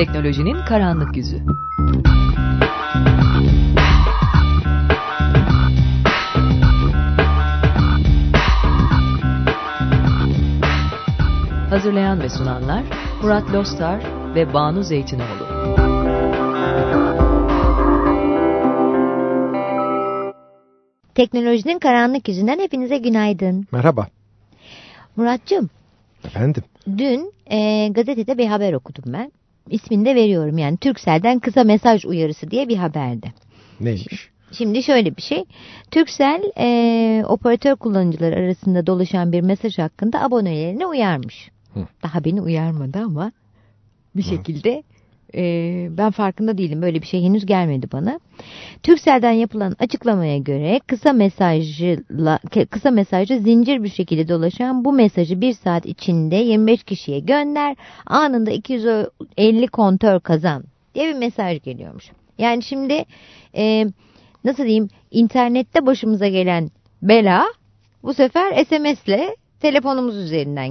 Teknolojinin karanlık yüzü. Hazırlayan ve sunanlar Murat Lostar ve Banu Zeytinoğlu. Teknolojinin karanlık yüzünden hepinize günaydın. Merhaba. Muratcığım, Efendim. dün e, gazetede bir haber okudum ben. İsmini de veriyorum yani Türksel'den kısa mesaj uyarısı diye bir haberdi. Neymiş? Şimdi şöyle bir şey. Türksel e, operatör kullanıcıları arasında dolaşan bir mesaj hakkında abonelerini uyarmış. Hı. Daha beni uyarmadı ama bir şekilde e, ben farkında değilim. Böyle bir şey henüz gelmedi bana. Türksel'den yapılan açıklamaya göre kısa mesajla kısa mesajlı zincir bir şekilde dolaşan bu mesajı bir saat içinde 25 kişiye gönder. Anında 250 kontör kazan diye bir mesaj geliyormuş. Yani şimdi e, nasıl diyeyim internette başımıza gelen bela bu sefer SMS'le telefonumuz üzerinden